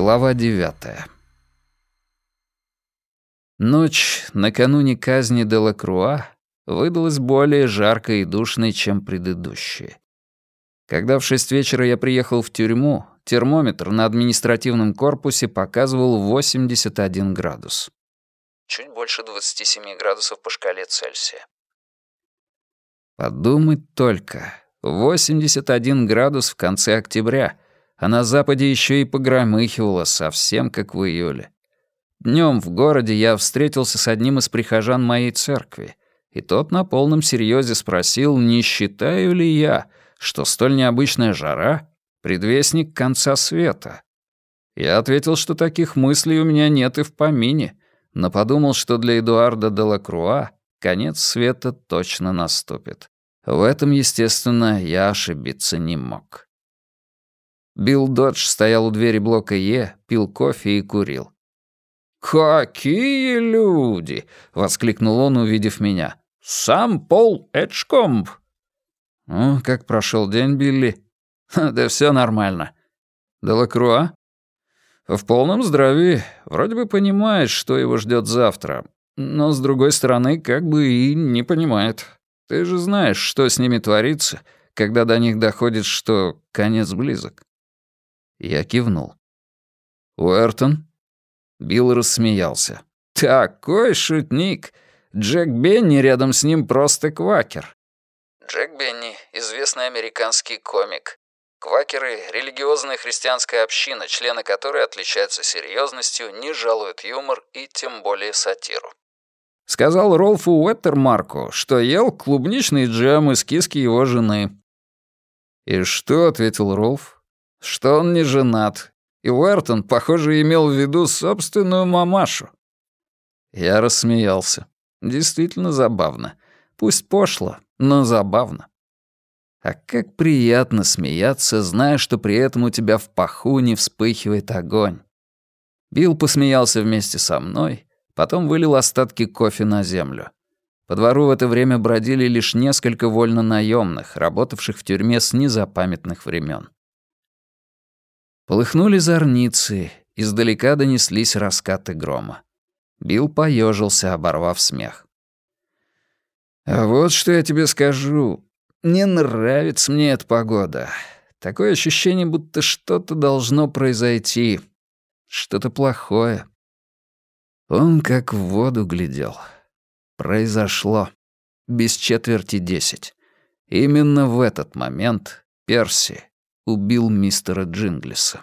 Глава девятая. Ночь накануне казни Делакруа выдалась более жаркой и душной, чем предыдущие. Когда в шесть вечера я приехал в тюрьму, термометр на административном корпусе показывал 81 градус. Чуть больше 27 градусов по шкале Цельсия. Подумать только. 81 градус в конце октября — а на западе еще и погромыхивало, совсем как в июле. Днем в городе я встретился с одним из прихожан моей церкви, и тот на полном серьезе спросил, не считаю ли я, что столь необычная жара — предвестник конца света. Я ответил, что таких мыслей у меня нет и в помине, но подумал, что для Эдуарда де Лакруа конец света точно наступит. В этом, естественно, я ошибиться не мог. Билл Додж стоял у двери блока Е, пил кофе и курил. «Какие люди!» — воскликнул он, увидев меня. «Сам Пол Эджкомб!» «Ну, как прошел день, Билли?» «Да все нормально». «Делакруа?» «В полном здравии. Вроде бы понимает, что его ждет завтра. Но, с другой стороны, как бы и не понимает. Ты же знаешь, что с ними творится, когда до них доходит, что конец близок». Я кивнул. «Уэртон?» Билл рассмеялся. «Такой шутник! Джек Бенни рядом с ним просто квакер». Джек Бенни — известный американский комик. Квакеры — религиозная христианская община, члены которой отличаются серьезностью, не жалуют юмор и тем более сатиру. Сказал Ролфу Уэттермарку, что ел клубничный джем из киски его жены. «И что?» — ответил Ролф что он не женат, и Уэртон, похоже, имел в виду собственную мамашу. Я рассмеялся. Действительно забавно. Пусть пошло, но забавно. А как приятно смеяться, зная, что при этом у тебя в паху не вспыхивает огонь. Билл посмеялся вместе со мной, потом вылил остатки кофе на землю. По двору в это время бродили лишь несколько вольно наемных, работавших в тюрьме с незапамятных времен. Полыхнули зорницы, издалека донеслись раскаты грома. Билл поежился, оборвав смех. «А вот что я тебе скажу. Не нравится мне эта погода. Такое ощущение, будто что-то должно произойти. Что-то плохое». Он как в воду глядел. Произошло. Без четверти десять. Именно в этот момент Перси убил мистера Джинглиса.